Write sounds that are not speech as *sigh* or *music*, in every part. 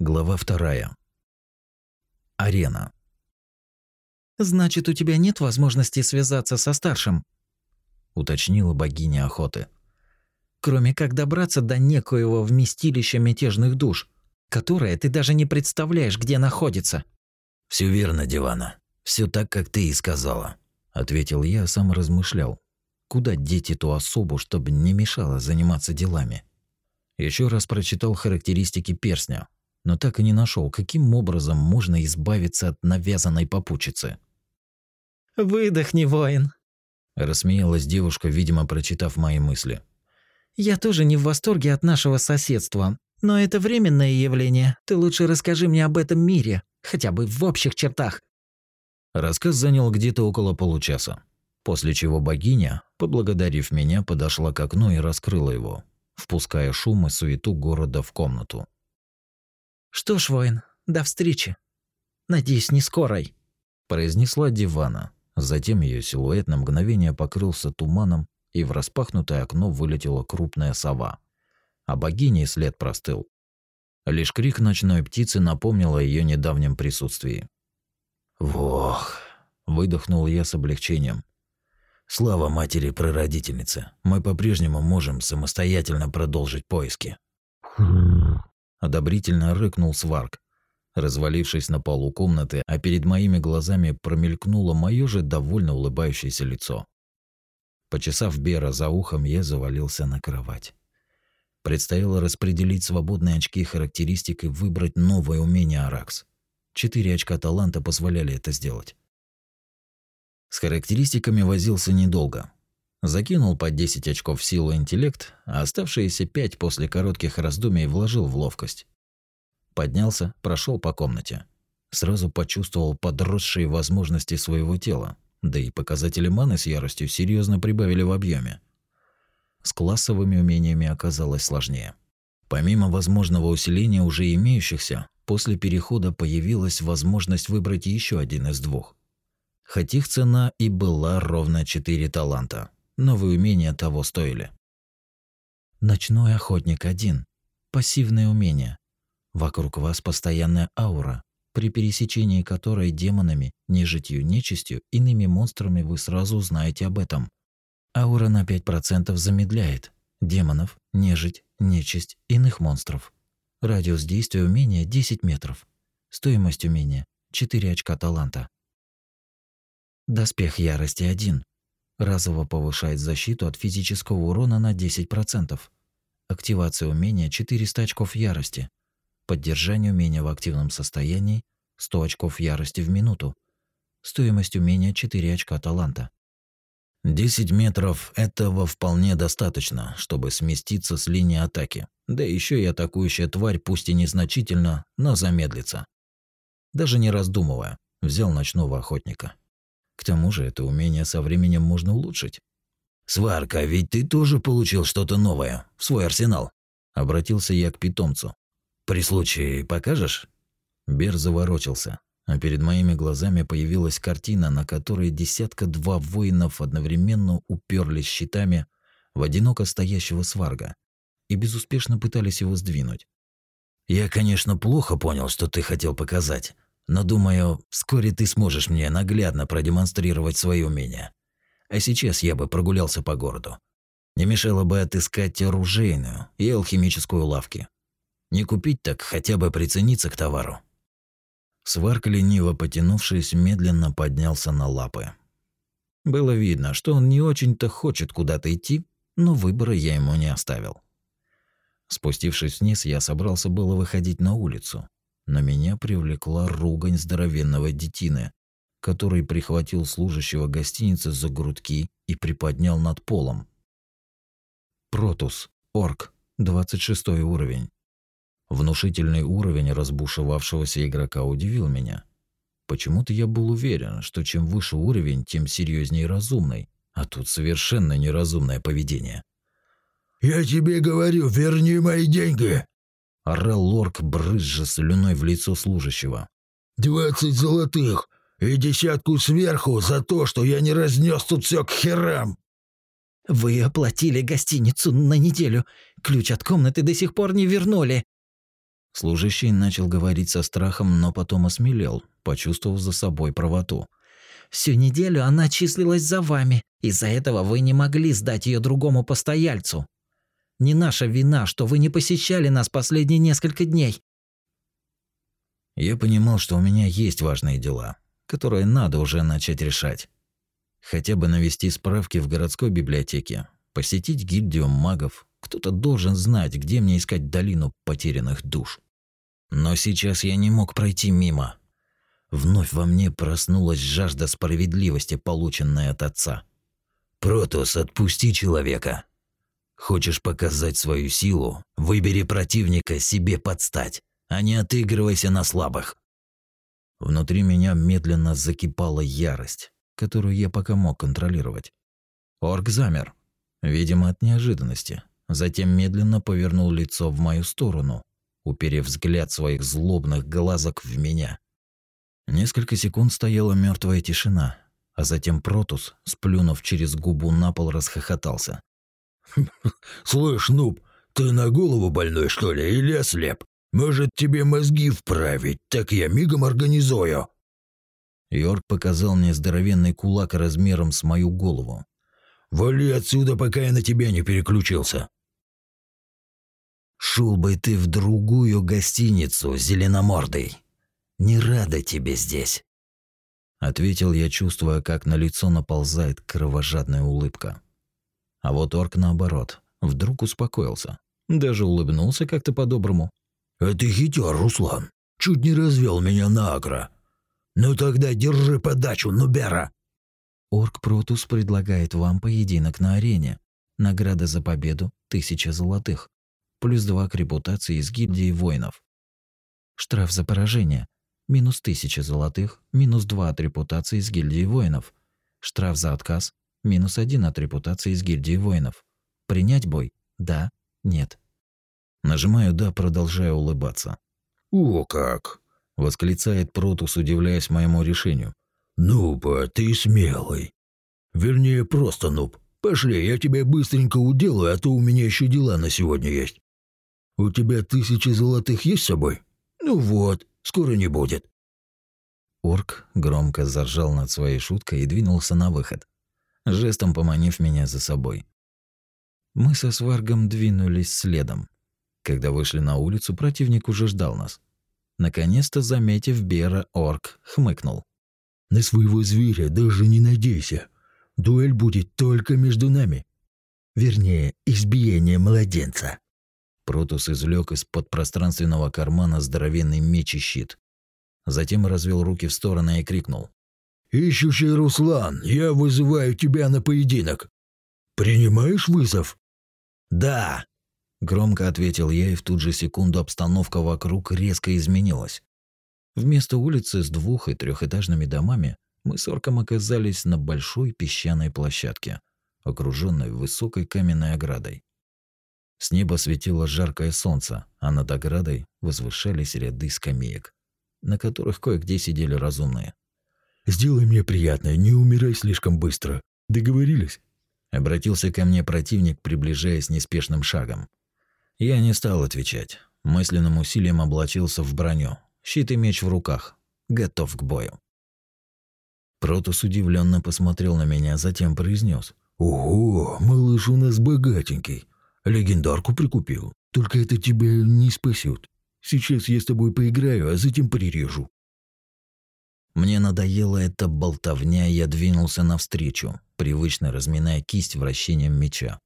Глава вторая. Арена. «Значит, у тебя нет возможности связаться со старшим?» – уточнила богиня охоты. «Кроме как добраться до некоего вместилища мятежных душ, которое ты даже не представляешь, где находится». Все верно, Дивана. Все так, как ты и сказала», – ответил я, сам размышлял. Куда деть эту особу, чтобы не мешала заниматься делами? Еще раз прочитал характеристики перстня, но так и не нашел, каким образом можно избавиться от навязанной попутчицы. «Выдохни, воин», – рассмеялась девушка, видимо, прочитав мои мысли. «Я тоже не в восторге от нашего соседства, но это временное явление. Ты лучше расскажи мне об этом мире, хотя бы в общих чертах». Рассказ занял где-то около получаса, после чего богиня, поблагодарив меня, подошла к окну и раскрыла его, впуская шум и суету города в комнату. «Что ж, воин, до встречи. Надеюсь, не скорой», – произнесла дивана. Затем ее силуэт на мгновение покрылся туманом, и в распахнутое окно вылетела крупная сова. А богине след простыл. Лишь крик ночной птицы напомнил о ее недавнем присутствии. «Вох!» – выдохнул я с облегчением. «Слава матери-прародительнице! Мы по-прежнему можем самостоятельно продолжить поиски!» Одобрительно рыкнул Сварк, развалившись на полу комнаты, а перед моими глазами промелькнуло мое же довольно улыбающееся лицо. Почесав Бера за ухом, я завалился на кровать. Предстояло распределить свободные очки характеристик и выбрать новое умение Аракс. Четыре очка таланта позволяли это сделать. С характеристиками возился недолго. Закинул по 10 очков в силу интеллект, а оставшиеся 5 после коротких раздумий вложил в ловкость. Поднялся, прошел по комнате. Сразу почувствовал подросшие возможности своего тела, да и показатели маны с яростью серьезно прибавили в объеме. С классовыми умениями оказалось сложнее. Помимо возможного усиления уже имеющихся, после перехода появилась возможность выбрать еще один из двух. Хоть их цена и была ровно 4 таланта – Новые умения того стоили. Ночной охотник один. Пассивное умение. Вокруг вас постоянная аура, при пересечении которой демонами, нежитью, нечистью, иными монстрами вы сразу узнаете об этом. Аура на 5% замедляет демонов, нежить, нечисть, иных монстров. Радиус действия умения 10 метров. Стоимость умения 4 очка таланта. Доспех ярости 1 разово повышает защиту от физического урона на 10%. Активация умения 400 очков ярости. Поддержание умения в активном состоянии 100 очков ярости в минуту. Стоимость умения 4 очка таланта. 10 метров этого вполне достаточно, чтобы сместиться с линии атаки. Да еще и атакующая тварь, пусть и незначительно, но замедлится. Даже не раздумывая, взял ночного охотника. К тому же это умение со временем можно улучшить. «Сварка, ведь ты тоже получил что-то новое в свой арсенал?» Обратился я к питомцу. «При случае покажешь?» Бер заворочился, а перед моими глазами появилась картина, на которой десятка-два воинов одновременно уперлись щитами в одиноко стоящего сварга и безуспешно пытались его сдвинуть. «Я, конечно, плохо понял, что ты хотел показать, но думаю, вскоре ты сможешь мне наглядно продемонстрировать свои умения. А сейчас я бы прогулялся по городу. Не мешало бы отыскать оружейную и алхимическую лавки. Не купить так, хотя бы прицениться к товару. Сварк, лениво потянувшись, медленно поднялся на лапы. Было видно, что он не очень-то хочет куда-то идти, но выбора я ему не оставил. Спустившись вниз, я собрался было выходить на улицу, на меня привлекла ругань здоровенного детины, который прихватил служащего гостиницы за грудки и приподнял над полом. Протус, орк, 26 уровень. Внушительный уровень разбушевавшегося игрока удивил меня. Почему-то я был уверен, что чем выше уровень, тем серьезнее разумный, а тут совершенно неразумное поведение. «Я тебе говорю, верни мои деньги!» Орал Лорк, брызжа слюной в лицо служащего. «Двадцать золотых и десятку сверху за то, что я не разнес тут все к херам!» «Вы оплатили гостиницу на неделю. Ключ от комнаты до сих пор не вернули». Служащий начал говорить со страхом, но потом осмелел, почувствовав за собой правоту. Всю неделю она числилась за вами. Из-за этого вы не могли сдать ее другому постояльцу. Не наша вина, что вы не посещали нас последние несколько дней. Я понимал, что у меня есть важные дела, которые надо уже начать решать. Хотя бы навести справки в городской библиотеке, посетить гильдию магов. Кто-то должен знать, где мне искать долину потерянных душ. Но сейчас я не мог пройти мимо. Вновь во мне проснулась жажда справедливости, полученная от отца. «Протус, отпусти человека. Хочешь показать свою силу? Выбери противника себе подстать, а не отыгрывайся на слабых». Внутри меня медленно закипала ярость, которую я пока мог контролировать. Орк замер, видимо, от неожиданности. Затем медленно повернул лицо в мою сторону, уперев взгляд своих злобных глазок в меня. Несколько секунд стояла мертвая тишина, а затем Протус, сплюнув через губу на пол, расхохотался. «Слышь, нуб, ты на голову больной, что ли, или ослеп? Может, тебе мозги вправить, так я мигом организую». Йорк показал мне здоровенный кулак размером с мою голову. «Вали отсюда, пока я на тебя не переключился». «Шел бы ты в другую гостиницу, зеленомордый. Не рада тебе здесь», — ответил я, чувствуя, как на лицо наползает кровожадная улыбка. А вот орк наоборот, вдруг успокоился. Даже улыбнулся как-то по-доброму. «А ты хитер, Руслан. Чуть не развел меня на агро. Ну тогда держи подачу, Нубера!» Орк Протус предлагает вам поединок на арене. Награда за победу – тысяча золотых. Плюс два к репутации из гильдии воинов. Штраф за поражение – минус тысяча золотых, минус два от репутации из гильдии воинов. Штраф за отказ Минус один от репутации из гильдии воинов. Принять бой? Да? Нет? Нажимаю «да», продолжая улыбаться. «О как!» – восклицает Протус, удивляясь моему решению. «Нуба, ты смелый. Вернее, просто нуб. Пошли, я тебя быстренько уделаю, а то у меня еще дела на сегодня есть. У тебя тысячи золотых есть с собой? Ну вот, скоро не будет». Орк громко заржал над своей шуткой и двинулся на выход жестом поманив меня за собой. Мы со Сваргом двинулись следом. Когда вышли на улицу, противник уже ждал нас. Наконец-то, заметив Бера, орк хмыкнул. «На своего зверя даже не надейся. Дуэль будет только между нами. Вернее, избиение младенца». Протус извлек из-под пространственного кармана здоровенный меч и щит. Затем развел руки в стороны и крикнул. «Ищущий Руслан, я вызываю тебя на поединок. Принимаешь вызов?» «Да», – громко ответил я, и в ту же секунду обстановка вокруг резко изменилась. Вместо улицы с двух- и трехэтажными домами мы с орком оказались на большой песчаной площадке, окруженной высокой каменной оградой. С неба светило жаркое солнце, а над оградой возвышались ряды скамеек, на которых кое-где сидели разумные. Сделай мне приятное, не умирай слишком быстро. Договорились?» Обратился ко мне противник, приближаясь неспешным шагом. Я не стал отвечать. Мысленным усилием облачился в броню. Щит и меч в руках. Готов к бою. Протус удивленно посмотрел на меня, затем произнес: «Ого, малыш у нас богатенький. Легендарку прикупил. Только это тебя не спасет. Сейчас я с тобой поиграю, а затем прирежу. Мне надоела эта болтовня, и я двинулся навстречу, привычно разминая кисть вращением меча.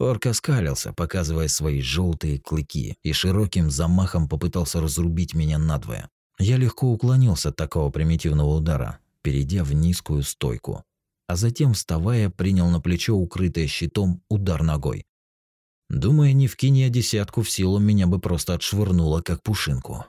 Орк оскалился, показывая свои желтые клыки, и широким замахом попытался разрубить меня надвое. Я легко уклонился от такого примитивного удара, перейдя в низкую стойку, а затем, вставая, принял на плечо укрытое щитом удар ногой. Думая, не вкинь я десятку в силу, меня бы просто отшвырнуло, как пушинку.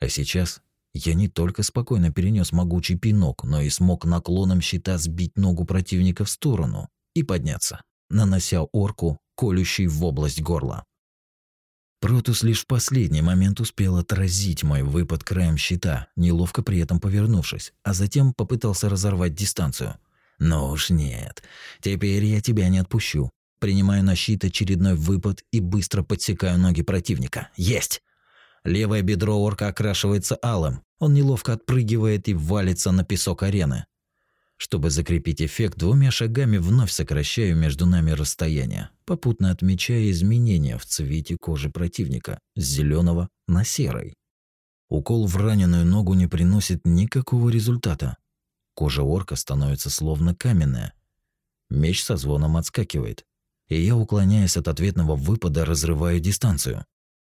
А сейчас я не только спокойно перенес могучий пинок, но и смог наклоном щита сбить ногу противника в сторону и подняться, нанося орку колющий в область горла. Протус лишь в последний момент успел отразить мой выпад краем щита, неловко при этом повернувшись, а затем попытался разорвать дистанцию. Но уж нет, теперь я тебя не отпущу. Принимаю на щит очередной выпад и быстро подсекаю ноги противника. Есть! Левое бедро орка окрашивается алым. Он неловко отпрыгивает и валится на песок арены. Чтобы закрепить эффект, двумя шагами вновь сокращаю между нами расстояние, попутно отмечая изменения в цвете кожи противника с зеленого на серый. Укол в раненую ногу не приносит никакого результата. Кожа орка становится словно каменная. Меч со звоном отскакивает, и я, уклоняясь от ответного выпада, разрываю дистанцию.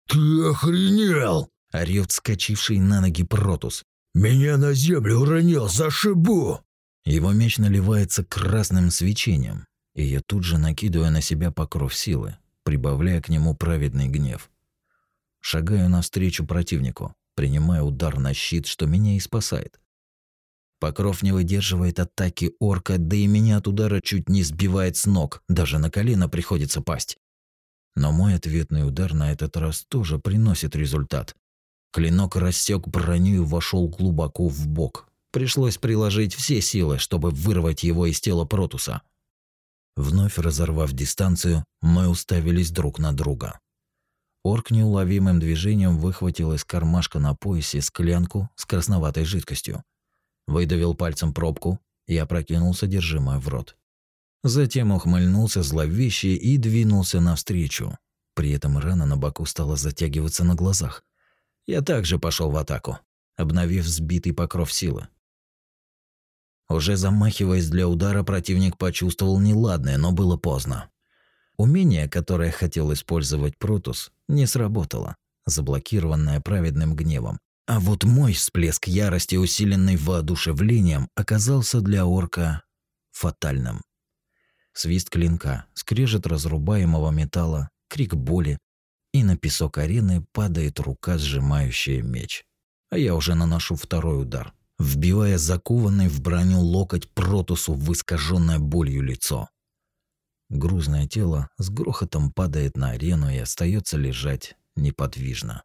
«Ты охренел!» – орёт скачивший на ноги Протус. «Меня на землю уронил, зашибу!» Его меч наливается красным свечением, и я тут же накидываю на себя покров силы, прибавляя к нему праведный гнев. Шагаю навстречу противнику, принимая удар на щит, что меня и спасает. Покров не выдерживает атаки орка, да и меня от удара чуть не сбивает с ног, даже на колено приходится пасть. Но мой ответный удар на этот раз тоже приносит результат. Клинок рассек броню и вошел глубоко в бок, Пришлось приложить все силы, чтобы вырвать его из тела Протуса. Вновь разорвав дистанцию, мы уставились друг на друга. Орк неуловимым движением выхватил из кармашка на поясе склянку с красноватой жидкостью. Выдавил пальцем пробку и опрокинул содержимое в рот. Затем ухмыльнулся зловеще и двинулся навстречу. При этом рана на боку стала затягиваться на глазах. Я также пошел в атаку, обновив сбитый покров силы. Уже замахиваясь для удара, противник почувствовал неладное, но было поздно. Умение, которое хотел использовать Протус, не сработало, заблокированное праведным гневом. А вот мой всплеск ярости, усиленный воодушевлением, оказался для орка фатальным. Свист клинка, скрежет разрубаемого металла, крик боли, и на песок арены падает рука, сжимающая меч. А я уже наношу второй удар вбивая закованный в броню локоть Протусу в искаженное болью лицо. Грузное тело с грохотом падает на арену и остается лежать неподвижно.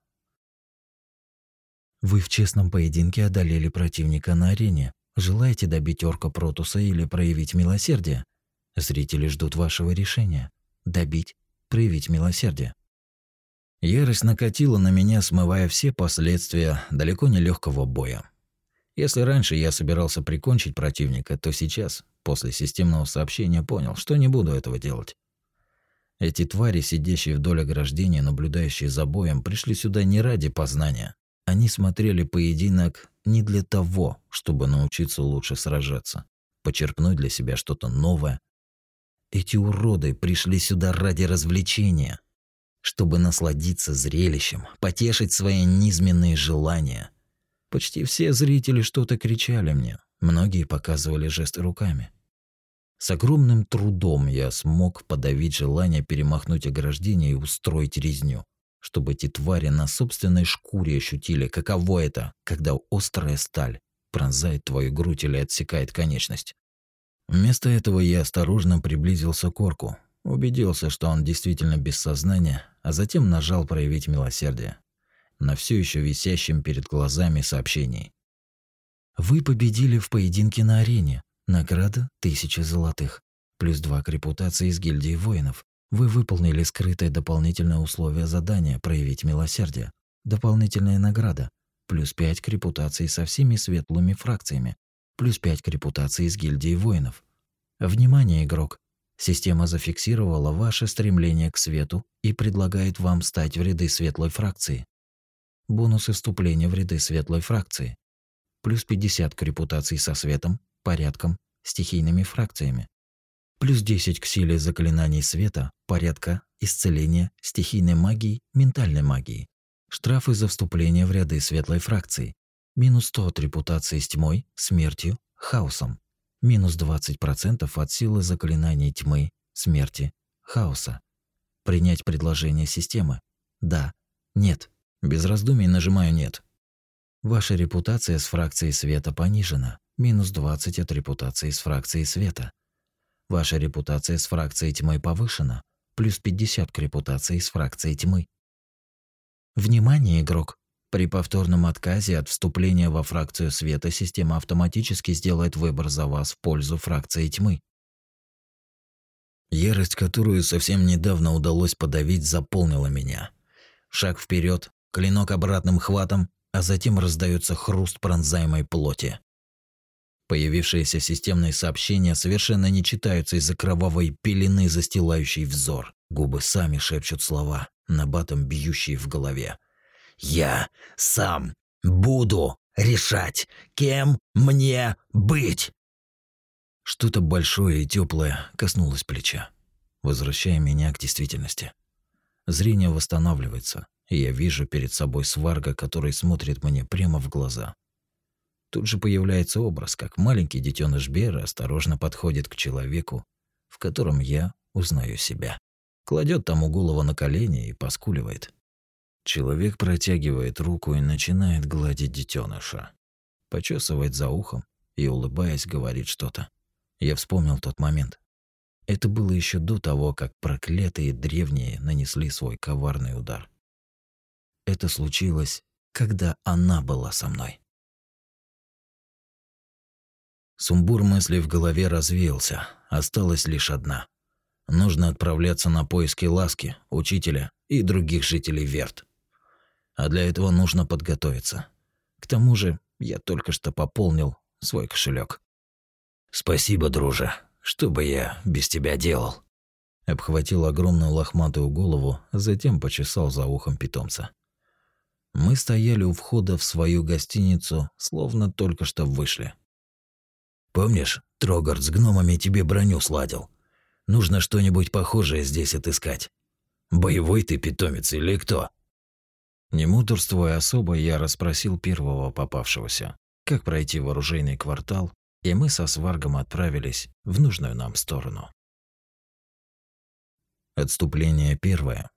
Вы в честном поединке одолели противника на арене. Желаете добить орка Протуса или проявить милосердие? Зрители ждут вашего решения. Добить, проявить милосердие. Ярость накатила на меня, смывая все последствия далеко не легкого боя. Если раньше я собирался прикончить противника, то сейчас, после системного сообщения, понял, что не буду этого делать. Эти твари, сидящие вдоль ограждения, наблюдающие за боем, пришли сюда не ради познания. Они смотрели поединок не для того, чтобы научиться лучше сражаться, почерпнуть для себя что-то новое. Эти уроды пришли сюда ради развлечения, чтобы насладиться зрелищем, потешить свои низменные желания – Почти все зрители что-то кричали мне, многие показывали жесты руками. С огромным трудом я смог подавить желание перемахнуть ограждение и устроить резню, чтобы эти твари на собственной шкуре ощутили, каково это, когда острая сталь пронзает твою грудь или отсекает конечность. Вместо этого я осторожно приблизился к орку, убедился, что он действительно без сознания, а затем нажал проявить милосердие на все еще висящем перед глазами сообщении. Вы победили в поединке на арене. Награда – тысяча золотых. Плюс два к репутации из гильдии воинов. Вы выполнили скрытое дополнительное условие задания проявить милосердие. Дополнительная награда. Плюс пять к репутации со всеми светлыми фракциями. Плюс пять к репутации из гильдии воинов. Внимание, игрок! Система зафиксировала ваше стремление к свету и предлагает вам стать в ряды светлой фракции. Бонусы вступления в ряды светлой фракции. Плюс 50 к репутации со светом, порядком, стихийными фракциями. Плюс 10 к силе заклинаний света, порядка, исцеления, стихийной магии, ментальной магии. Штрафы за вступление в ряды светлой фракции. Минус 100 от репутации с тьмой, смертью, хаосом. Минус 20% от силы заклинаний тьмы, смерти, хаоса. Принять предложение системы? Да. Нет. Без раздумий нажимаю «нет». Ваша репутация с фракцией света понижена. Минус 20 от репутации с фракцией света. Ваша репутация с фракцией тьмы повышена. Плюс 50 к репутации с фракцией тьмы. Внимание, игрок! При повторном отказе от вступления во фракцию света система автоматически сделает выбор за вас в пользу фракции тьмы. Ярость, которую совсем недавно удалось подавить, заполнила меня. Шаг вперед, клинок обратным хватом, а затем раздается хруст пронзаемой плоти. Появившиеся системные сообщения совершенно не читаются из-за кровавой пелены, застилающей взор. Губы сами шепчут слова, набатом бьющие в голове. «Я сам буду решать, кем мне быть!» Что-то большое и теплое коснулось плеча, возвращая меня к действительности. Зрение восстанавливается, и я вижу перед собой сварга, который смотрит мне прямо в глаза. Тут же появляется образ, как маленький детеныш Бера осторожно подходит к человеку, в котором я узнаю себя. Кладет тому голову на колени и поскуливает. Человек протягивает руку и начинает гладить детеныша, почесывает за ухом и, улыбаясь, говорит что-то. Я вспомнил тот момент. Это было еще до того, как проклятые древние нанесли свой коварный удар. Это случилось, когда она была со мной. Сумбур мыслей в голове развеялся, осталась лишь одна. Нужно отправляться на поиски Ласки, учителя и других жителей Верт. А для этого нужно подготовиться. К тому же, я только что пополнил свой кошелек. Спасибо, друже. Что бы я без тебя делал? Обхватил огромную лохматую голову, затем почесал за ухом питомца. Мы стояли у входа в свою гостиницу, словно только что вышли. Помнишь, Трогард с гномами тебе броню сладил? Нужно что-нибудь похожее здесь отыскать. Боевой ты питомец или кто? Не мудрствуя особо, я расспросил первого попавшегося, как пройти в оружейный квартал, и мы со сваргом отправились в нужную нам сторону. Отступление первое.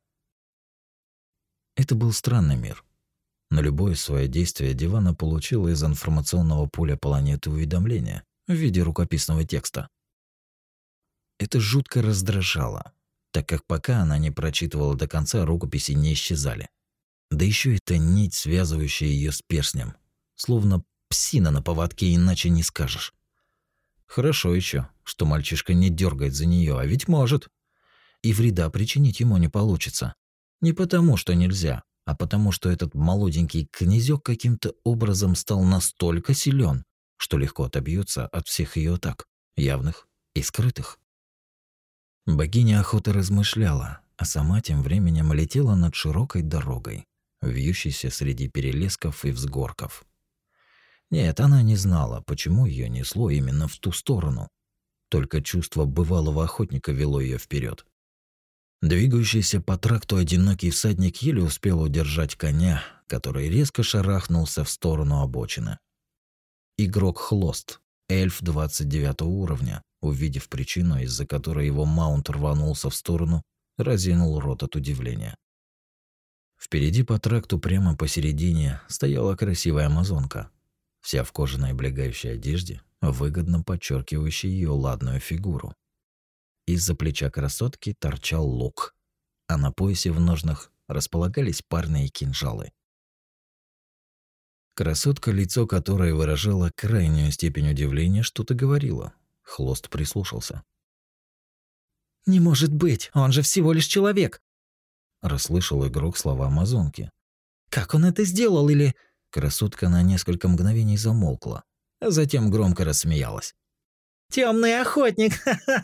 Это был странный мир. На любое свое действие Дивана получила из информационного поля планеты уведомления, в виде рукописного текста. Это жутко раздражало, так как пока она не прочитывала до конца, рукописи не исчезали. Да еще эта нить, связывающая ее с перстнем, словно псина на поводке, иначе не скажешь. Хорошо еще, что мальчишка не дергает за нее, а ведь может. И вреда причинить ему не получится. Не потому, что нельзя, а потому, что этот молоденький князек каким-то образом стал настолько силен, что легко отобьется от всех ее атак, явных и скрытых. Богиня охоты размышляла, а сама тем временем летела над широкой дорогой, вьющейся среди перелесков и взгорков. Нет, она не знала, почему ее несло именно в ту сторону. Только чувство бывалого охотника вело ее вперед. Двигающийся по тракту одинокий всадник еле успел удержать коня, который резко шарахнулся в сторону обочины. Игрок Хлост, эльф 29 уровня, увидев причину, из-за которой его маунт рванулся в сторону, разинул рот от удивления. Впереди по тракту прямо посередине стояла красивая амазонка, вся в кожаной облегающей одежде, выгодно подчеркивающей ее ладную фигуру. Из-за плеча красотки торчал лук, а на поясе в ножнах располагались парные кинжалы. Красотка, лицо которой выражало крайнюю степень удивления, что-то говорила. Хлост прислушался. «Не может быть, он же всего лишь человек!» Расслышал игрок слова амазонки. «Как он это сделал или...» Красотка на несколько мгновений замолкла, а затем громко рассмеялась. Темный охотник!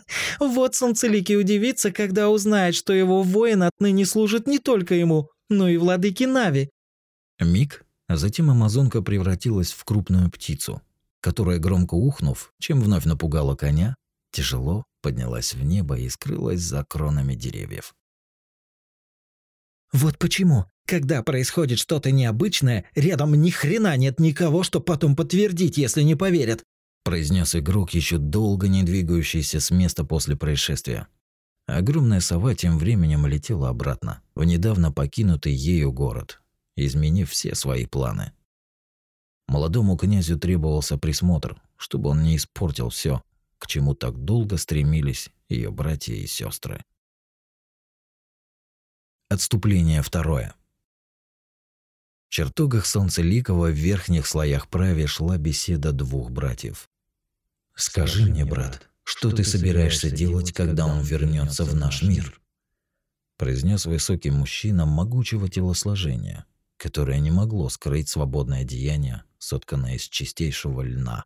*laughs* Вот солнцеликий удивится, когда узнает, что его воин отныне служит не только ему, но и владыке Нави. Миг, а затем амазонка превратилась в крупную птицу, которая, громко ухнув, чем вновь напугала коня, тяжело поднялась в небо и скрылась за кронами деревьев. Вот почему, когда происходит что-то необычное, рядом ни хрена нет никого, что потом подтвердить, если не поверят, произнес игрок, еще долго не двигающийся с места после происшествия. Огромная сова тем временем летела обратно, в недавно покинутый ею город, изменив все свои планы. Молодому князю требовался присмотр, чтобы он не испортил все, к чему так долго стремились ее братья и сестры. Отступление второе. В чертогах Солнцеликова в верхних слоях праве шла беседа двух братьев. «Скажи мне, брат, что ты собираешься делать, когда он вернется в наш мир?» произнес высокий мужчина могучего телосложения, которое не могло скрыть свободное одеяние, сотканное из чистейшего льна.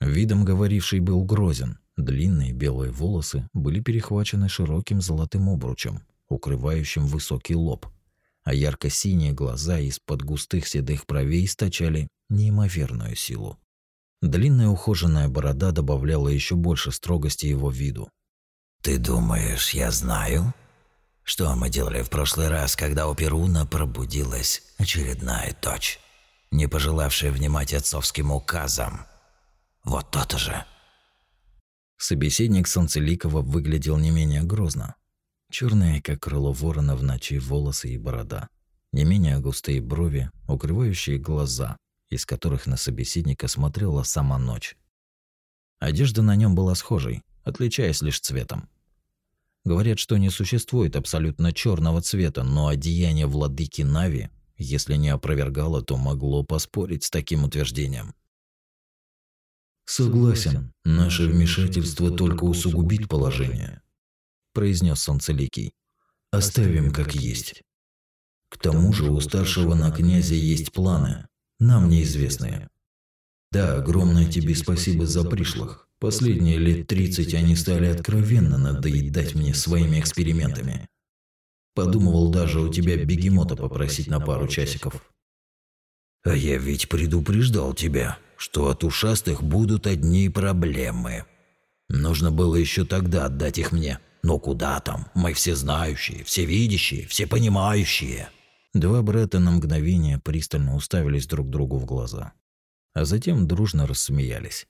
Видом говоривший был грозен. Длинные белые волосы были перехвачены широким золотым обручем, укрывающим высокий лоб, а ярко-синие глаза из-под густых седых бровей источали неимоверную силу. Длинная ухоженная борода добавляла еще больше строгости его виду. «Ты думаешь, я знаю?» Что мы делали в прошлый раз, когда у Перуна пробудилась очередная дочь, не пожелавшая внимать отцовским указам? Вот то-то же. Собеседник Санцеликова выглядел не менее грозно. Черные, как крыло ворона в ночи, волосы и борода. Не менее густые брови, укрывающие глаза, из которых на собеседника смотрела сама ночь. Одежда на нем была схожей, отличаясь лишь цветом. Говорят, что не существует абсолютно черного цвета, но одеяние владыки Нави, если не опровергало, то могло поспорить с таким утверждением. Согласен, наше вмешательство только усугубит положение, произнес Солнцеликий. Оставим как есть. К тому же у старшего на князя есть планы, нам неизвестные. Да, огромное тебе спасибо за пришлых. Последние лет 30 они стали откровенно надоедать мне своими экспериментами. Подумывал даже у тебя бегемота попросить на пару часиков. А я ведь предупреждал тебя, что от ушастых будут одни проблемы. Нужно было еще тогда отдать их мне. Но куда там? Мы все знающие, все видящие, все понимающие. Два брата на мгновение пристально уставились друг другу в глаза, а затем дружно рассмеялись.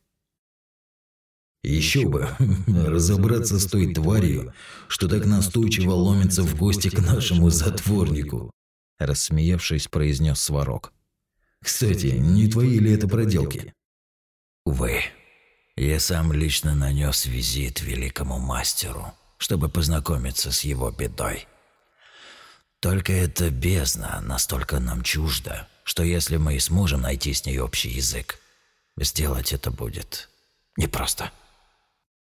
Еще бы, *laughs* разобраться с той тварью, что так настойчиво ломится в гости к нашему затворнику. Рассмеявшись, произнес Сварог. Кстати, не твои ли это проделки? Увы, я сам лично нанес визит великому мастеру, чтобы познакомиться с его бедой. Только эта бездна настолько нам чужда, что если мы и сможем найти с ней общий язык, сделать это будет непросто.